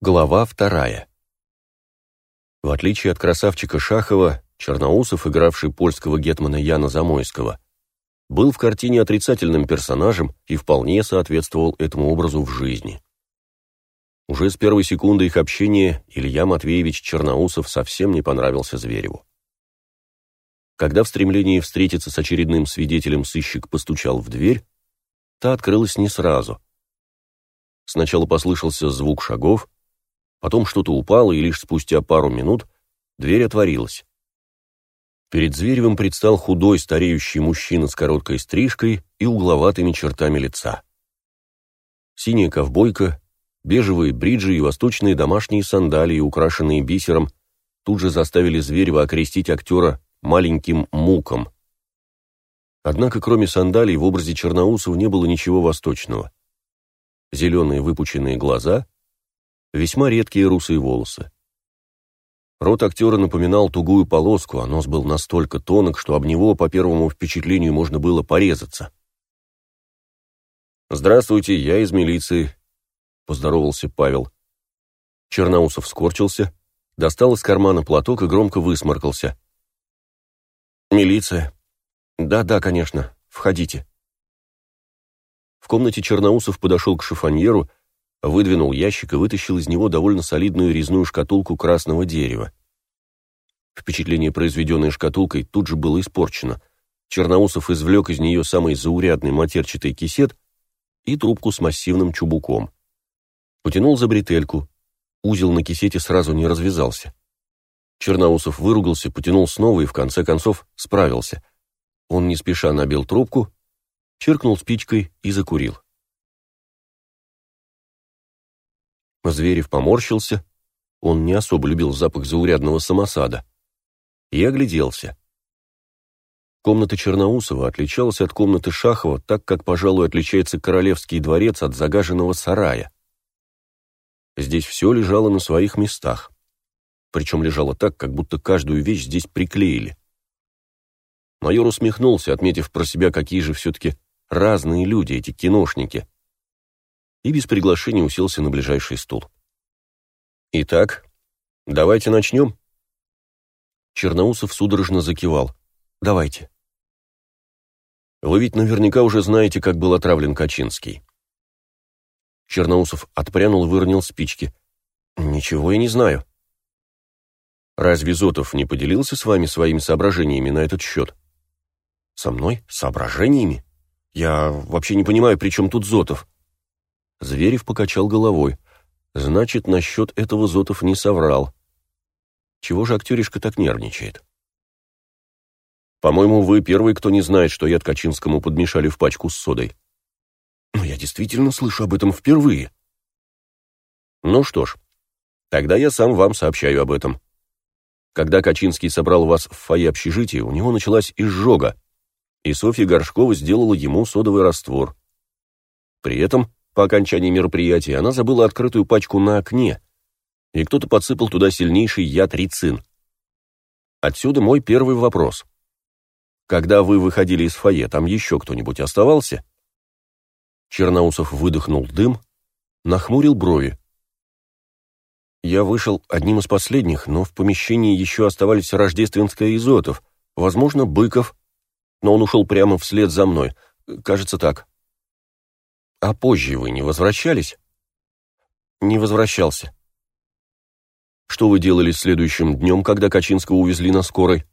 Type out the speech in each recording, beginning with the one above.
Глава вторая. В отличие от красавчика Шахова, Черноусов, игравший польского гетмана Яна Замойского, был в картине отрицательным персонажем и вполне соответствовал этому образу в жизни. Уже с первой секунды их общения Илья Матвеевич Черноусов совсем не понравился Звереву. Когда в стремлении встретиться с очередным свидетелем сыщик постучал в дверь, та открылась не сразу. Сначала послышался звук шагов, Потом что-то упало, и лишь спустя пару минут дверь отворилась. Перед Зверевым предстал худой стареющий мужчина с короткой стрижкой и угловатыми чертами лица. Синяя ковбойка, бежевые бриджи и восточные домашние сандалии, украшенные бисером, тут же заставили Зверева окрестить актера маленьким муком. Однако кроме сандалий в образе Черноусова не было ничего восточного. Зеленые выпученные глаза — весьма редкие русые волосы. Рот актера напоминал тугую полоску, а нос был настолько тонок, что об него, по первому впечатлению, можно было порезаться. «Здравствуйте, я из милиции», — поздоровался Павел. Черноусов скорчился, достал из кармана платок и громко высморкался. «Милиция. Да-да, конечно. Входите». В комнате Черноусов подошел к шифоньеру выдвинул ящик и вытащил из него довольно солидную резную шкатулку красного дерева. Впечатление, произведенное шкатулкой, тут же было испорчено. Черноусов извлек из нее самый заурядный матерчатый кисет и трубку с массивным чубуком. Потянул за бретельку. Узел на кисете сразу не развязался. Черноусов выругался, потянул снова и, в конце концов, справился. Он не спеша набил трубку, чиркнул спичкой и закурил. Зверев поморщился. Он не особо любил запах заурядного самосада. И огляделся. Комната Черноусова отличалась от комнаты Шахова так, как, пожалуй, отличается королевский дворец от загаженного сарая. Здесь все лежало на своих местах. Причем лежало так, как будто каждую вещь здесь приклеили. Майор усмехнулся, отметив про себя, какие же все-таки разные люди эти киношники и без приглашения уселся на ближайший стул. «Итак, давайте начнем?» Черноусов судорожно закивал. «Давайте». «Вы ведь наверняка уже знаете, как был отравлен Качинский». Черноусов отпрянул и выронил спички. «Ничего я не знаю». «Разве Зотов не поделился с вами своими соображениями на этот счет?» «Со мной? Соображениями? Я вообще не понимаю, при чем тут Зотов?» Зверев покачал головой. Значит, насчет этого Зотов не соврал. Чего же актеришка так нервничает? По-моему, вы первый, кто не знает, что яд Качинскому подмешали в пачку с содой. Но я действительно слышу об этом впервые. Ну что ж, тогда я сам вам сообщаю об этом. Когда Качинский собрал вас в фойе общежития, у него началась изжога, и Софья Горшкова сделала ему содовый раствор. При этом по окончании мероприятия она забыла открытую пачку на окне, и кто-то подсыпал туда сильнейший яд рицин. Отсюда мой первый вопрос. Когда вы выходили из фойе, там еще кто-нибудь оставался? Черноусов выдохнул дым, нахмурил брови. Я вышел одним из последних, но в помещении еще оставались Рождественская и возможно, Быков, но он ушел прямо вслед за мной. Кажется, так. А позже вы не возвращались? Не возвращался. Что вы делали следующим днем, когда Качинского увезли на скорой?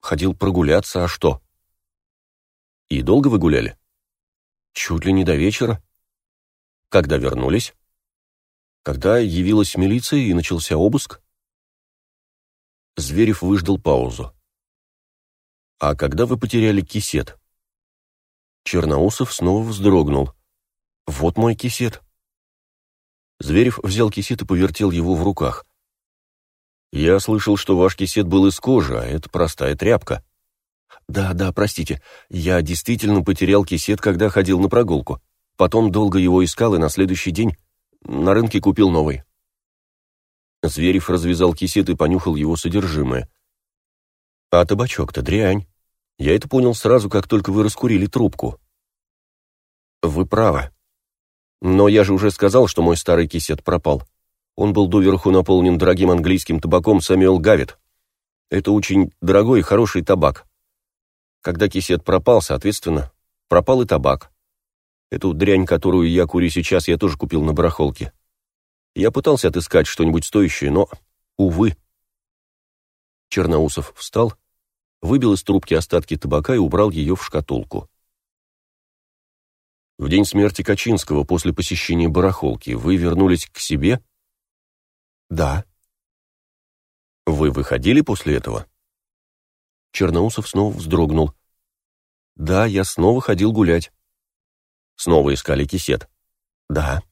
Ходил прогуляться, а что? И долго вы гуляли? Чуть ли не до вечера. Когда вернулись? Когда явилась милиция и начался обыск? Зверев выждал паузу. А когда вы потеряли кисет? Черноусов снова вздрогнул. «Вот мой кисет». Зверев взял кисет и повертел его в руках. «Я слышал, что ваш кисет был из кожи, а это простая тряпка». «Да, да, простите, я действительно потерял кисет, когда ходил на прогулку. Потом долго его искал и на следующий день на рынке купил новый». Зверев развязал кисет и понюхал его содержимое. «А табачок-то дрянь. Я это понял сразу, как только вы раскурили трубку. Вы правы. Но я же уже сказал, что мой старый кисет пропал. Он был доверху наполнен дорогим английским табаком Сэмюэл Гавит. Это очень дорогой и хороший табак. Когда кисет пропал, соответственно, пропал и табак. Эту дрянь, которую я курю сейчас, я тоже купил на барахолке. Я пытался отыскать что-нибудь стоящее, но, увы. Черноусов встал, выбил из трубки остатки табака и убрал ее в шкатулку. В день смерти Качинского после посещения барахолки вы вернулись к себе? Да. Вы выходили после этого? Черноусов снова вздрогнул. Да, я снова ходил гулять. Снова искали кисет? Да.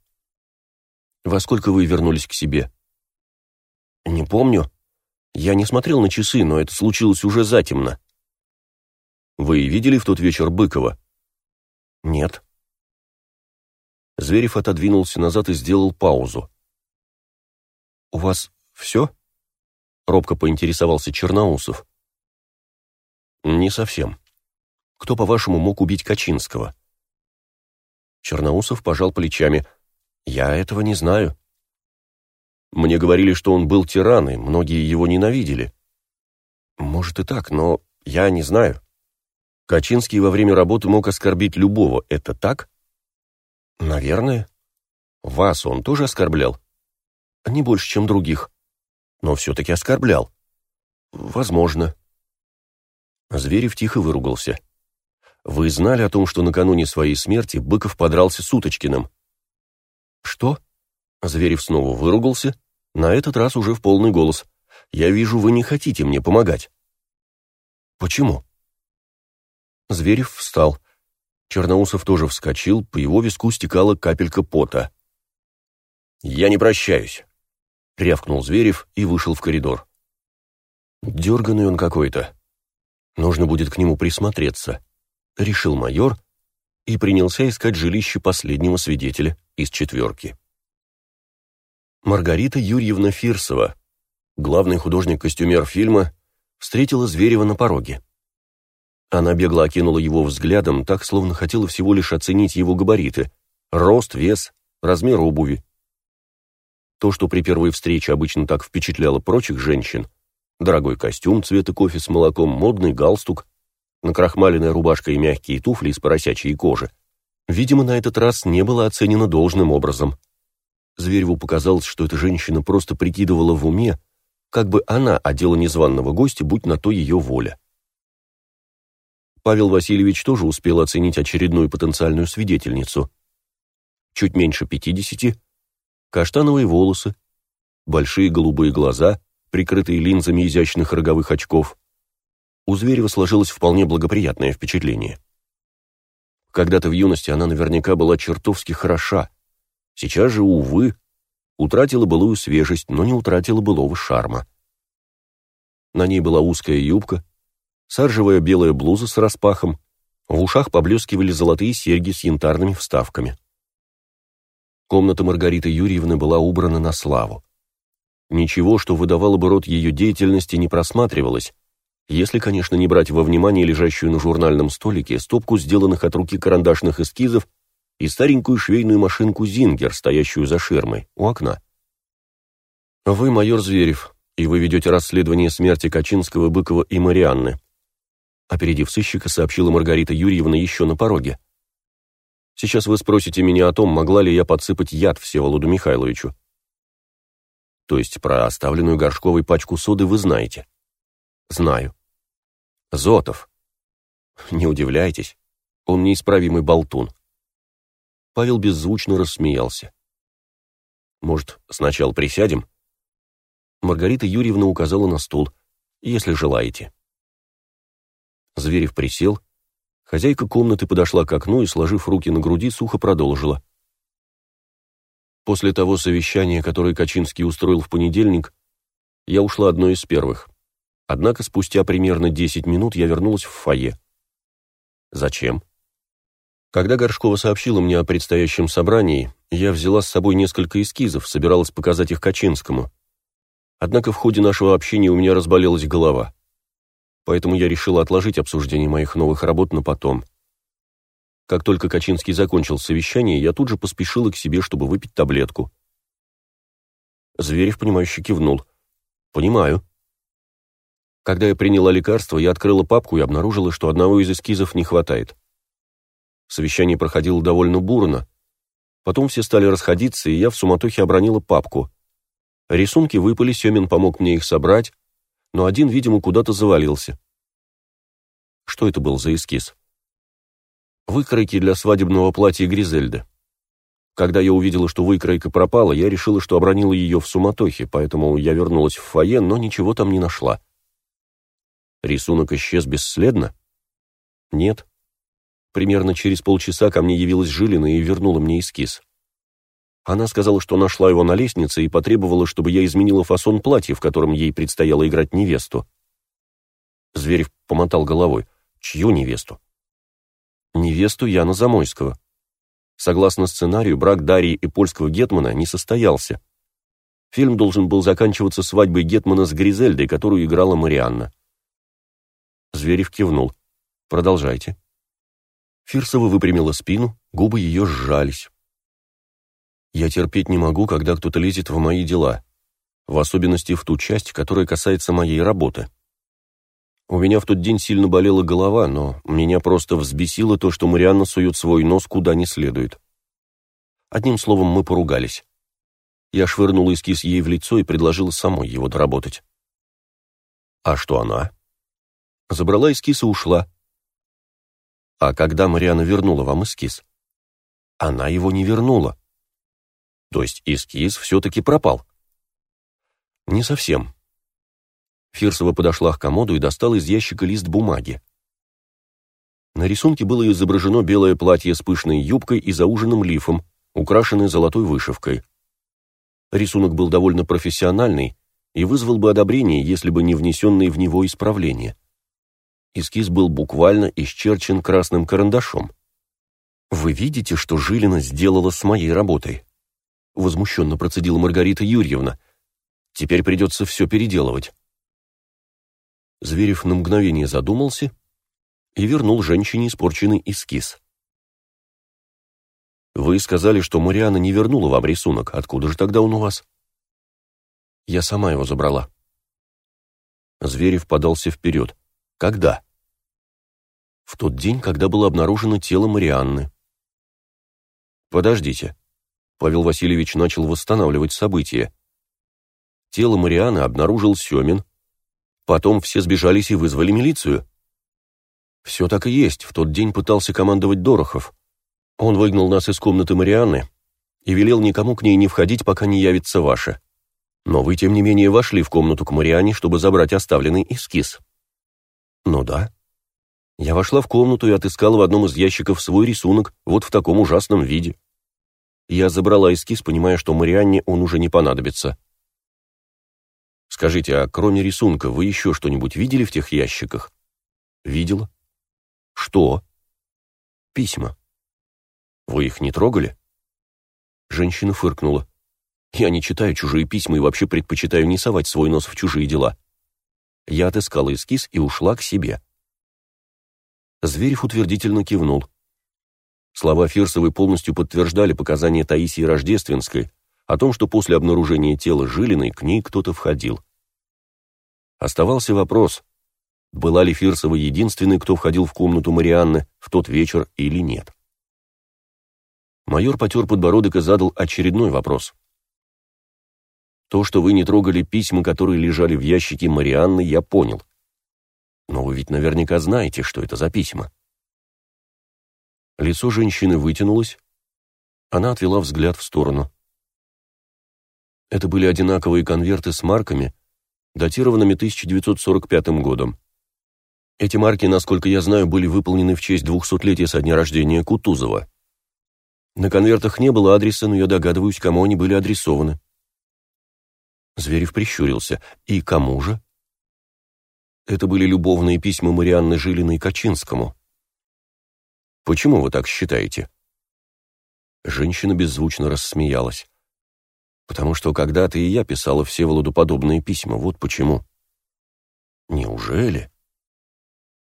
Во сколько вы вернулись к себе? Не помню. Я не смотрел на часы, но это случилось уже затемно. Вы видели в тот вечер Быкова? Нет. Зверев отодвинулся назад и сделал паузу. «У вас все?» — робко поинтересовался Черноусов. «Не совсем. Кто, по-вашему, мог убить Качинского?» Черноусов пожал плечами. «Я этого не знаю». «Мне говорили, что он был тиран, и многие его ненавидели». «Может и так, но я не знаю. Качинский во время работы мог оскорбить любого. Это так?» «Наверное. Вас он тоже оскорблял?» «Не больше, чем других. Но все-таки оскорблял». «Возможно». Зверев тихо выругался. «Вы знали о том, что накануне своей смерти Быков подрался с Уточкиным?» «Что?» Зверев снова выругался, на этот раз уже в полный голос. «Я вижу, вы не хотите мне помогать». «Почему?» Зверев встал. Черноусов тоже вскочил, по его виску стекала капелька пота. «Я не прощаюсь», — рявкнул Зверев и вышел в коридор. «Дерганный он какой-то. Нужно будет к нему присмотреться», — решил майор и принялся искать жилище последнего свидетеля из четверки. Маргарита Юрьевна Фирсова, главный художник-костюмер фильма, встретила Зверева на пороге. Она бегло окинула его взглядом, так, словно хотела всего лишь оценить его габариты, рост, вес, размер обуви. То, что при первой встрече обычно так впечатляло прочих женщин, дорогой костюм цвета кофе с молоком, модный галстук, накрахмаленная рубашка и мягкие туфли из поросячьей кожи, видимо, на этот раз не было оценено должным образом. Звереву показалось, что эта женщина просто прикидывала в уме, как бы она одела незваного гостя, будь на то ее воля. Павел Васильевич тоже успел оценить очередную потенциальную свидетельницу. Чуть меньше пятидесяти, каштановые волосы, большие голубые глаза, прикрытые линзами изящных роговых очков. У Зверева сложилось вполне благоприятное впечатление. Когда-то в юности она наверняка была чертовски хороша. Сейчас же, увы, утратила былую свежесть, но не утратила былого шарма. На ней была узкая юбка, саржевая белая блуза с распахом, в ушах поблескивали золотые серьги с янтарными вставками. Комната Маргариты Юрьевны была убрана на славу. Ничего, что выдавало бы род ее деятельности, не просматривалось, если, конечно, не брать во внимание лежащую на журнальном столике стопку сделанных от руки карандашных эскизов и старенькую швейную машинку «Зингер», стоящую за ширмой, у окна. «Вы майор Зверев, и вы ведете расследование смерти Качинского, Быкова и Марианны», Опередив сыщика, сообщила Маргарита Юрьевна еще на пороге. «Сейчас вы спросите меня о том, могла ли я подсыпать яд Всеволоду Михайловичу. То есть про оставленную Горшковой пачку соды вы знаете?» «Знаю». «Зотов». «Не удивляйтесь, он неисправимый болтун». Павел беззвучно рассмеялся. «Может, сначала присядем?» Маргарита Юрьевна указала на стул. «Если желаете». Зверев присел. Хозяйка комнаты подошла к окну и, сложив руки на груди, сухо продолжила. После того совещания, которое Качинский устроил в понедельник, я ушла одной из первых. Однако спустя примерно 10 минут я вернулась в фойе. Зачем? Когда Горшкова сообщила мне о предстоящем собрании, я взяла с собой несколько эскизов, собиралась показать их Качинскому. Однако в ходе нашего общения у меня разболелась голова поэтому я решил отложить обсуждение моих новых работ на потом. Как только Качинский закончил совещание, я тут же поспешила к себе, чтобы выпить таблетку. Зверев, понимающе кивнул. «Понимаю». Когда я приняла лекарство, я открыла папку и обнаружила, что одного из эскизов не хватает. Совещание проходило довольно бурно. Потом все стали расходиться, и я в суматохе обронила папку. Рисунки выпали, Семин помог мне их собрать, но один, видимо, куда-то завалился. Что это был за эскиз? Выкройки для свадебного платья Гризельды. Когда я увидела, что выкройка пропала, я решила, что обронила ее в суматохе, поэтому я вернулась в фойе, но ничего там не нашла. Рисунок исчез бесследно? Нет. Примерно через полчаса ко мне явилась Жилина и вернула мне эскиз. Она сказала, что нашла его на лестнице и потребовала, чтобы я изменила фасон платья, в котором ей предстояло играть невесту. Зверев помотал головой. Чью невесту? Невесту Яна Замойского. Согласно сценарию, брак Дарьи и польского гетмана не состоялся. Фильм должен был заканчиваться свадьбой гетмана с Гризельдой, которую играла Марианна. Зверев кивнул. «Продолжайте». Фирсова выпрямила спину, губы ее сжались. «Я терпеть не могу, когда кто-то лезет в мои дела, в особенности в ту часть, которая касается моей работы. У меня в тот день сильно болела голова, но меня просто взбесило то, что Марианна сует свой нос куда не следует. Одним словом, мы поругались. Я швырнула эскиз ей в лицо и предложила самой его доработать. А что она? Забрала эскиз и ушла. А когда Мариана вернула вам эскиз? Она его не вернула. То есть эскиз все-таки пропал? Не совсем. Фирсова подошла к комоду и достала из ящика лист бумаги. На рисунке было изображено белое платье с пышной юбкой и зауженным лифом, украшенное золотой вышивкой. Рисунок был довольно профессиональный и вызвал бы одобрение, если бы не внесенные в него исправления. Эскиз был буквально исчерчен красным карандашом. «Вы видите, что Жилина сделала с моей работой?» Возмущенно процедила Маргарита Юрьевна. «Теперь придется все переделывать». Зверев на мгновение задумался и вернул женщине испорченный эскиз. «Вы сказали, что Мариана не вернула вам рисунок. Откуда же тогда он у вас?» «Я сама его забрала». Зверев подался вперед. «Когда?» В тот день, когда было обнаружено тело Марианны. Подождите. Павел Васильевич начал восстанавливать события. Тело Марианы обнаружил Семин. Потом все сбежались и вызвали милицию. Все так и есть. В тот день пытался командовать Дорохов. Он выгнал нас из комнаты Марианны и велел никому к ней не входить, пока не явится ваша. Но вы, тем не менее, вошли в комнату к Мариане, чтобы забрать оставленный эскиз. Ну да. Я вошла в комнату и отыскала в одном из ящиков свой рисунок, вот в таком ужасном виде. Я забрала эскиз, понимая, что Марианне он уже не понадобится. Скажите, а кроме рисунка вы еще что-нибудь видели в тех ящиках? Видела. Что? Письма. Вы их не трогали? Женщина фыркнула. Я не читаю чужие письма и вообще предпочитаю не совать свой нос в чужие дела. Я отыскала эскиз и ушла к себе. Зверев утвердительно кивнул. Слова Фирсовой полностью подтверждали показания Таисии Рождественской о том, что после обнаружения тела Жилиной к ней кто-то входил. Оставался вопрос, была ли Фирсова единственной, кто входил в комнату Марианны в тот вечер или нет. Майор потер подбородок и задал очередной вопрос. «То, что вы не трогали письма, которые лежали в ящике Марианны, я понял. Но вы ведь наверняка знаете, что это за письма. Лицо женщины вытянулось. Она отвела взгляд в сторону. Это были одинаковые конверты с марками, датированными 1945 годом. Эти марки, насколько я знаю, были выполнены в честь двухсотлетия со дня рождения Кутузова. На конвертах не было адреса, но я догадываюсь, кому они были адресованы. Зверев прищурился. И кому же? Это были любовные письма Марианны Жилиной Качинскому. Почему вы так считаете? Женщина беззвучно рассмеялась. Потому что когда-то и я писала Всеволоду подобные письма, вот почему. Неужели?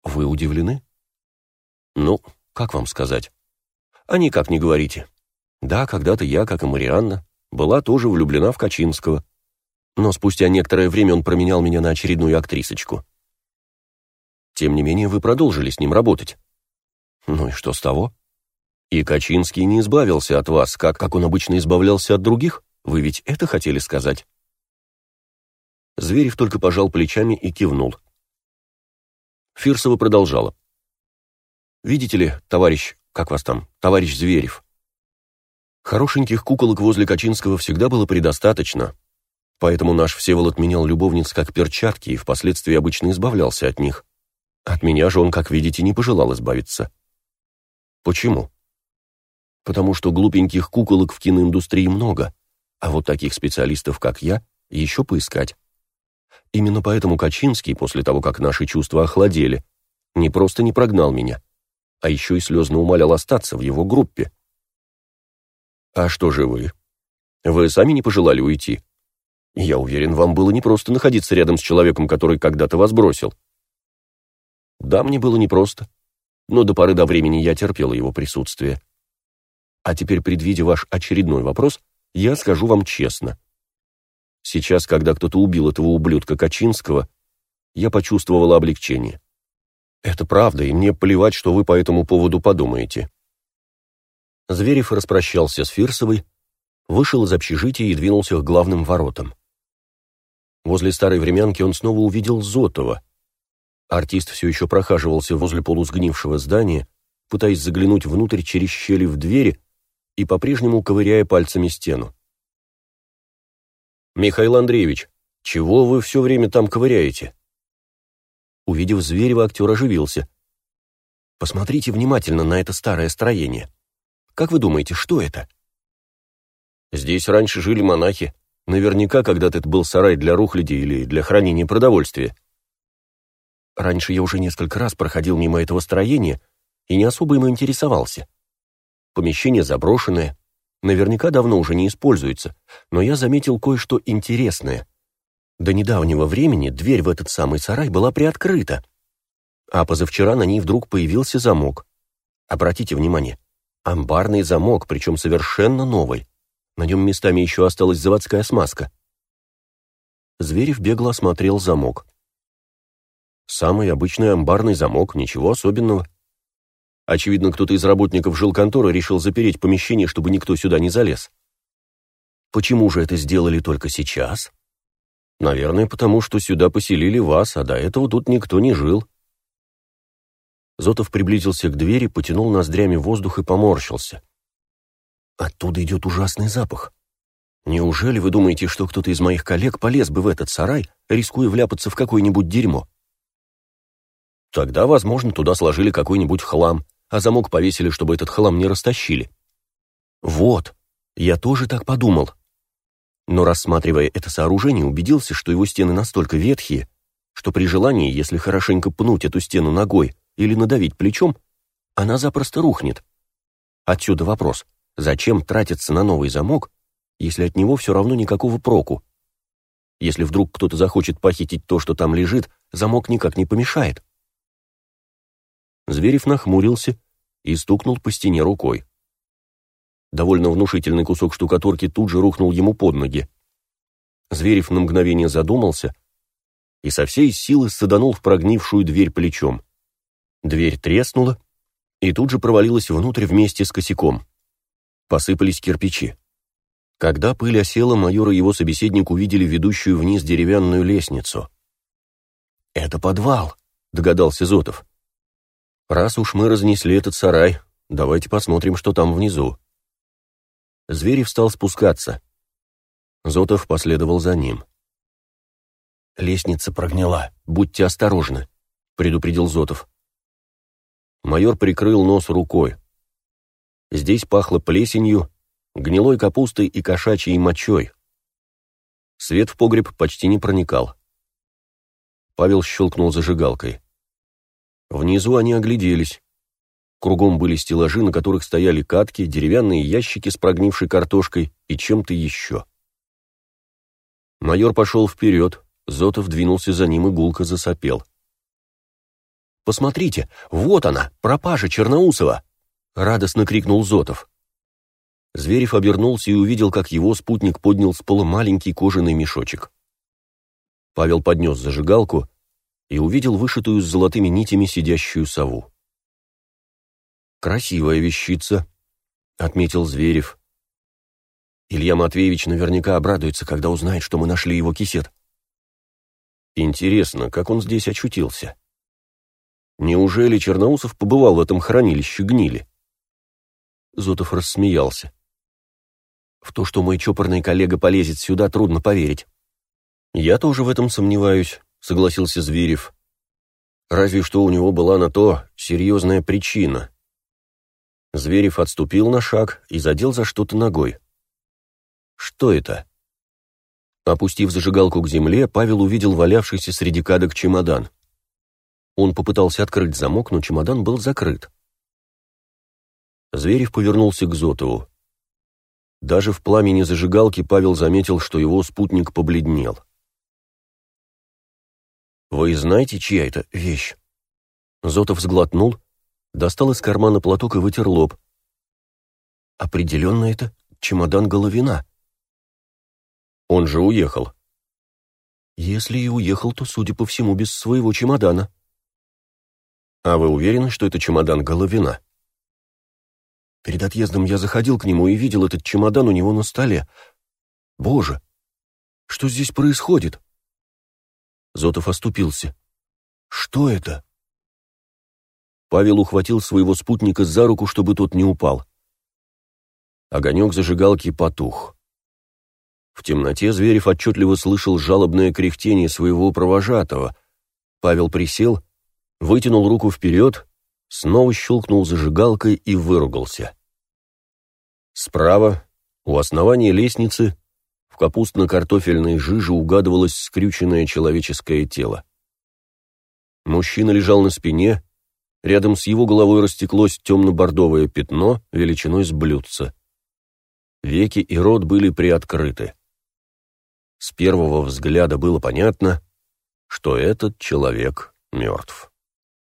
Вы удивлены? Ну, как вам сказать? А никак не говорите. Да, когда-то я, как и Марианна, была тоже влюблена в Качинского. Но спустя некоторое время он променял меня на очередную актрисочку. Тем не менее, вы продолжили с ним работать. Ну и что с того? И Качинский не избавился от вас, как, как он обычно избавлялся от других? Вы ведь это хотели сказать? Зверев только пожал плечами и кивнул. Фирсова продолжала. «Видите ли, товарищ, как вас там, товарищ Зверев, хорошеньких куколок возле Качинского всегда было предостаточно, поэтому наш Всеволод менял любовниц как перчатки и впоследствии обычно избавлялся от них. От меня же он, как видите, не пожелал избавиться. Почему? Потому что глупеньких куколок в киноиндустрии много, а вот таких специалистов, как я, еще поискать. Именно поэтому Качинский, после того, как наши чувства охладели, не просто не прогнал меня, а еще и слезно умолял остаться в его группе. «А что же вы? Вы сами не пожелали уйти? Я уверен, вам было непросто находиться рядом с человеком, который когда-то вас бросил». «Да, мне было непросто, но до поры до времени я терпела его присутствие. А теперь, предвидя ваш очередной вопрос, я скажу вам честно. Сейчас, когда кто-то убил этого ублюдка Качинского, я почувствовала облегчение. Это правда, и мне плевать, что вы по этому поводу подумаете. Зверев распрощался с Фирсовой, вышел из общежития и двинулся к главным воротам. Возле старой времянки он снова увидел Зотова. Артист все еще прохаживался возле полусгнившего здания, пытаясь заглянуть внутрь через щели в двери и по-прежнему ковыряя пальцами стену. «Михаил Андреевич, чего вы все время там ковыряете?» Увидев Зверева, актер оживился. «Посмотрите внимательно на это старое строение. Как вы думаете, что это?» «Здесь раньше жили монахи. Наверняка когда-то это был сарай для рухляди или для хранения продовольствия». Раньше я уже несколько раз проходил мимо этого строения и не особо им интересовался. Помещение заброшенное, наверняка давно уже не используется, но я заметил кое-что интересное. До недавнего времени дверь в этот самый сарай была приоткрыта, а позавчера на ней вдруг появился замок. Обратите внимание, амбарный замок, причем совершенно новый. На нем местами еще осталась заводская смазка. Зверев бегло осмотрел замок. Самый обычный амбарный замок, ничего особенного. Очевидно, кто-то из работников жилконторы решил запереть помещение, чтобы никто сюда не залез. Почему же это сделали только сейчас? Наверное, потому что сюда поселили вас, а до этого тут никто не жил. Зотов приблизился к двери, потянул ноздрями воздух и поморщился. Оттуда идет ужасный запах. Неужели вы думаете, что кто-то из моих коллег полез бы в этот сарай, рискуя вляпаться в какое-нибудь дерьмо? Тогда, возможно, туда сложили какой-нибудь хлам, а замок повесили, чтобы этот хлам не растащили. Вот, я тоже так подумал. Но рассматривая это сооружение, убедился, что его стены настолько ветхие, что при желании, если хорошенько пнуть эту стену ногой или надавить плечом, она запросто рухнет. Отсюда вопрос, зачем тратиться на новый замок, если от него все равно никакого проку? Если вдруг кто-то захочет похитить то, что там лежит, замок никак не помешает. Зверев нахмурился и стукнул по стене рукой. Довольно внушительный кусок штукатурки тут же рухнул ему под ноги. Зверев на мгновение задумался и со всей силы саданул в прогнившую дверь плечом. Дверь треснула и тут же провалилась внутрь вместе с косяком. Посыпались кирпичи. Когда пыль осела, майор и его собеседник увидели ведущую вниз деревянную лестницу. «Это подвал», — догадался Зотов. Раз уж мы разнесли этот сарай, давайте посмотрим, что там внизу. Зверев стал спускаться. Зотов последовал за ним. «Лестница прогнила. Будьте осторожны», — предупредил Зотов. Майор прикрыл нос рукой. Здесь пахло плесенью, гнилой капустой и кошачьей мочой. Свет в погреб почти не проникал. Павел щелкнул зажигалкой. Внизу они огляделись. Кругом были стеллажи, на которых стояли катки, деревянные ящики с прогнившей картошкой и чем-то еще. Майор пошел вперед, Зотов двинулся за ним и гулко засопел. «Посмотрите, вот она, пропажа Черноусова!» — радостно крикнул Зотов. Зверев обернулся и увидел, как его спутник поднял с пола маленький кожаный мешочек. Павел поднес зажигалку и увидел вышитую с золотыми нитями сидящую сову. «Красивая вещица», — отметил Зверев. Илья Матвеевич наверняка обрадуется, когда узнает, что мы нашли его кисет. Интересно, как он здесь очутился? Неужели Черноусов побывал в этом хранилище гнили? Зотов рассмеялся. В то, что мой чопорный коллега полезет сюда, трудно поверить. Я тоже в этом сомневаюсь, согласился Зверев. Разве что у него была на то серьезная причина. Зверев отступил на шаг и задел за что-то ногой. Что это? Опустив зажигалку к земле, Павел увидел валявшийся среди кадок чемодан. Он попытался открыть замок, но чемодан был закрыт. Зверев повернулся к Зотову. Даже в пламени зажигалки Павел заметил, что его спутник побледнел. «Вы знаете, чья это вещь?» Зотов сглотнул, достал из кармана платок и вытер лоб. «Определенно это чемодан Головина». «Он же уехал». «Если и уехал, то, судя по всему, без своего чемодана». «А вы уверены, что это чемодан Головина?» Перед отъездом я заходил к нему и видел этот чемодан у него на столе. Боже, что здесь происходит? Зотов оступился. Что это? Павел ухватил своего спутника за руку, чтобы тот не упал. Огонек зажигалки потух. В темноте Зверев отчетливо слышал жалобное кряхтение своего провожатого. Павел присел, вытянул руку вперед снова щелкнул зажигалкой и выругался. Справа, у основания лестницы, капустно-картофельной жиже угадывалось скрюченное человеческое тело. Мужчина лежал на спине, рядом с его головой растеклось темно-бордовое пятно величиной с блюдца. Веки и рот были приоткрыты. С первого взгляда было понятно, что этот человек мертв.